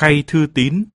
Khay Thư Tín.